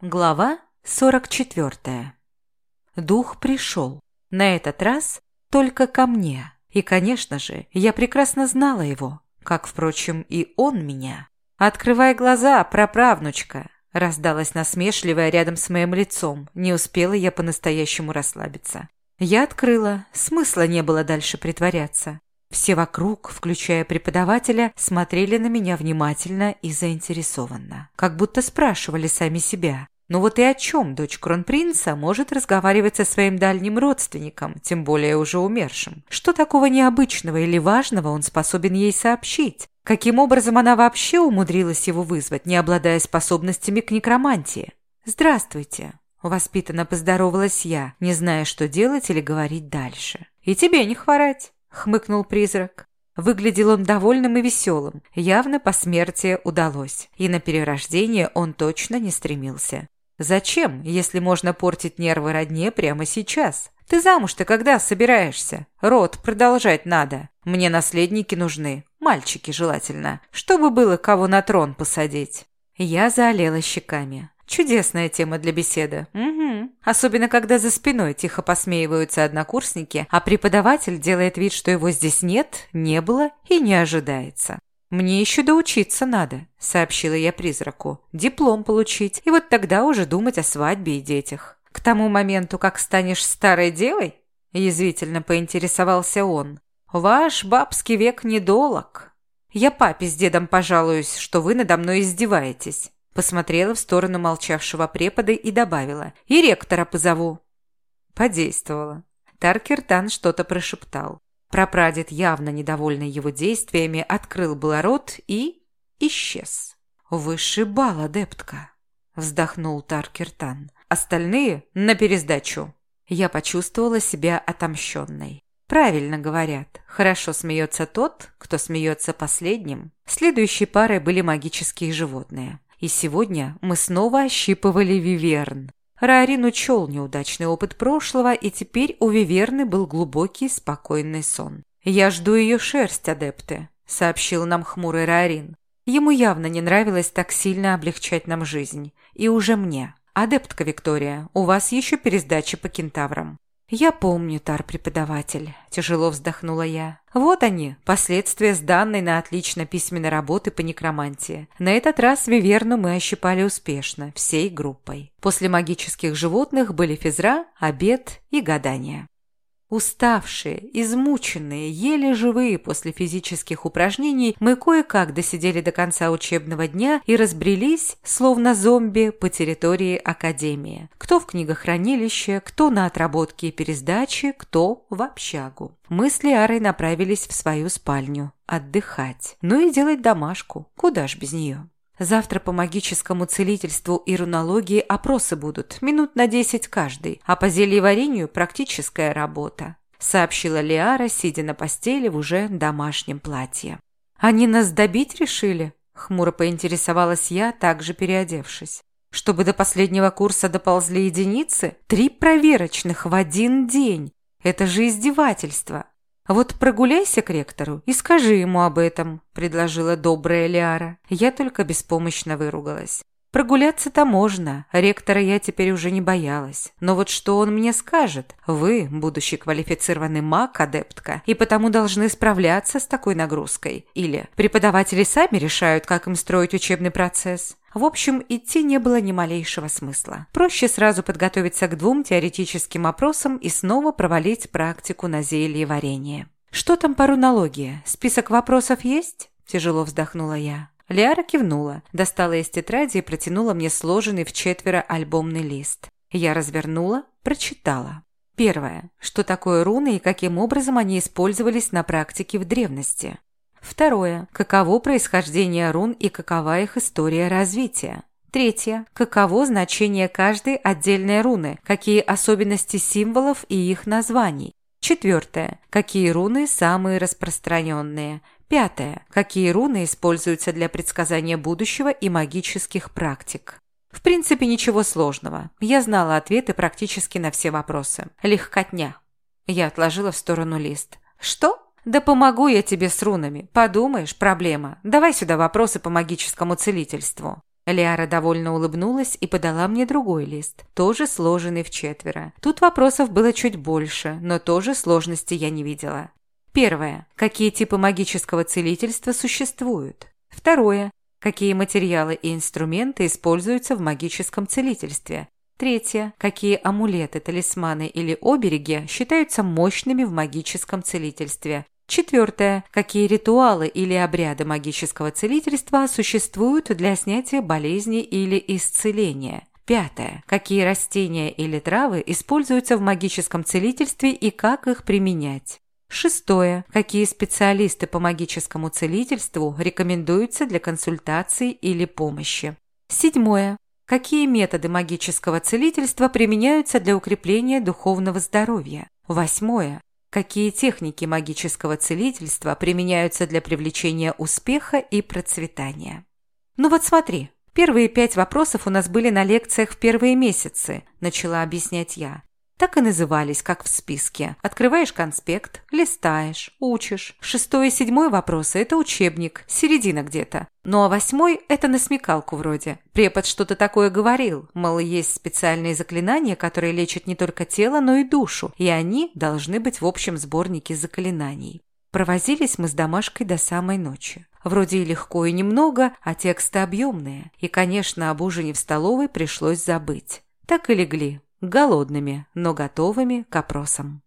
Глава 44. Дух пришел. На этот раз только ко мне. И, конечно же, я прекрасно знала его, как, впрочем, и он меня. «Открывай глаза, праправнучка!» раздалась насмешливая рядом с моим лицом. Не успела я по-настоящему расслабиться. Я открыла, смысла не было дальше притворяться. Все вокруг, включая преподавателя, смотрели на меня внимательно и заинтересованно. Как будто спрашивали сами себя. Ну вот и о чем дочь кронпринца может разговаривать со своим дальним родственником, тем более уже умершим? Что такого необычного или важного он способен ей сообщить? Каким образом она вообще умудрилась его вызвать, не обладая способностями к некромантии? «Здравствуйте», – воспитанно поздоровалась я, не зная, что делать или говорить дальше. «И тебе не хворать», – хмыкнул призрак. Выглядел он довольным и веселым. Явно по смерти удалось. И на перерождение он точно не стремился. Зачем, если можно портить нервы родне прямо сейчас? Ты замуж-то когда собираешься? Род продолжать надо. Мне наследники нужны. Мальчики желательно. Чтобы было кого на трон посадить. Я заолела щеками. Чудесная тема для беседы. Угу. Особенно, когда за спиной тихо посмеиваются однокурсники, а преподаватель делает вид, что его здесь нет, не было и не ожидается. «Мне еще доучиться надо», – сообщила я призраку. «Диплом получить, и вот тогда уже думать о свадьбе и детях». «К тому моменту, как станешь старой девой?» – язвительно поинтересовался он. «Ваш бабский век недолог. Я папе с дедом пожалуюсь, что вы надо мной издеваетесь». Посмотрела в сторону молчавшего препода и добавила. «И ректора позову». Подействовало. Таркертан что-то прошептал. Прапрадед, явно недовольный его действиями, открыл было рот и... исчез. «Высший бал, адептка!» – вздохнул Таркертан. «Остальные – на пересдачу!» Я почувствовала себя отомщенной. Правильно говорят, хорошо смеется тот, кто смеется последним. Следующей парой были магические животные. И сегодня мы снова ощипывали виверн. Раарин учел неудачный опыт прошлого, и теперь у Виверны был глубокий, спокойный сон. «Я жду ее шерсть, адепты», — сообщил нам хмурый Раарин. Ему явно не нравилось так сильно облегчать нам жизнь. И уже мне. «Адептка Виктория, у вас еще пересдача по кентаврам». «Я помню, тар-преподаватель», – тяжело вздохнула я. «Вот они, последствия сданной на отлично письменной работы по некромантии. На этот раз Виверну мы ощипали успешно, всей группой. После магических животных были физра, обед и гадания. Уставшие, измученные, еле живые после физических упражнений, мы кое-как досидели до конца учебного дня и разбрелись, словно зомби, по территории Академии. Кто в книгохранилище, кто на отработке и пересдаче, кто в общагу. Мы с Лиарой направились в свою спальню. Отдыхать. Ну и делать домашку. Куда ж без нее? Завтра по магическому целительству и рунологии опросы будут, минут на десять каждый, а по зельеварению практическая работа», – сообщила Лиара, сидя на постели в уже домашнем платье. «Они нас добить решили?» – хмуро поинтересовалась я, также переодевшись. «Чтобы до последнего курса доползли единицы? Три проверочных в один день! Это же издевательство!» «Вот прогуляйся к ректору и скажи ему об этом», – предложила добрая Лиара. Я только беспомощно выругалась. Прогуляться-то можно, ректора я теперь уже не боялась. Но вот что он мне скажет? Вы, будущий квалифицированный маг, адептка, и потому должны справляться с такой нагрузкой. Или преподаватели сами решают, как им строить учебный процесс. В общем, идти не было ни малейшего смысла. Проще сразу подготовиться к двум теоретическим опросам и снова провалить практику на зелье варенье. «Что там по рунологии? Список вопросов есть?» – тяжело вздохнула я. Лиара кивнула, достала из тетради и протянула мне сложенный в четверо альбомный лист. Я развернула, прочитала. Первое. Что такое руны и каким образом они использовались на практике в древности? Второе. Каково происхождение рун и какова их история развития? Третье. Каково значение каждой отдельной руны, какие особенности символов и их названий? Четвертое. Какие руны самые распространенные? Пятое. Какие руны используются для предсказания будущего и магических практик? В принципе, ничего сложного. Я знала ответы практически на все вопросы. Легкотня. Я отложила в сторону лист. Что? «Да помогу я тебе с рунами. Подумаешь, проблема. Давай сюда вопросы по магическому целительству». Лиара довольно улыбнулась и подала мне другой лист, тоже сложенный в четверо. Тут вопросов было чуть больше, но тоже сложности я не видела. Первое. Какие типы магического целительства существуют? Второе. Какие материалы и инструменты используются в магическом целительстве? Третье. Какие амулеты, талисманы или обереги считаются мощными в магическом целительстве? Четвертое. Какие ритуалы или обряды магического целительства существуют для снятия болезни или исцеления? Пятое. Какие растения или травы используются в магическом целительстве и как их применять? Шестое. Какие специалисты по магическому целительству рекомендуются для консультации или помощи? Седьмое. Какие методы магического целительства применяются для укрепления духовного здоровья? Восьмое. Какие техники магического целительства применяются для привлечения успеха и процветания? Ну вот смотри, первые пять вопросов у нас были на лекциях в первые месяцы, начала объяснять я так и назывались, как в списке. Открываешь конспект, листаешь, учишь. Шестой и седьмой вопросы – это учебник, середина где-то. Ну а восьмой – это на смекалку вроде. Препод что-то такое говорил, мол, есть специальные заклинания, которые лечат не только тело, но и душу, и они должны быть в общем сборнике заклинаний. Провозились мы с домашкой до самой ночи. Вроде и легко, и немного, а тексты объемные. И, конечно, об ужине в столовой пришлось забыть. Так и легли, голодными, но готовыми к опросам.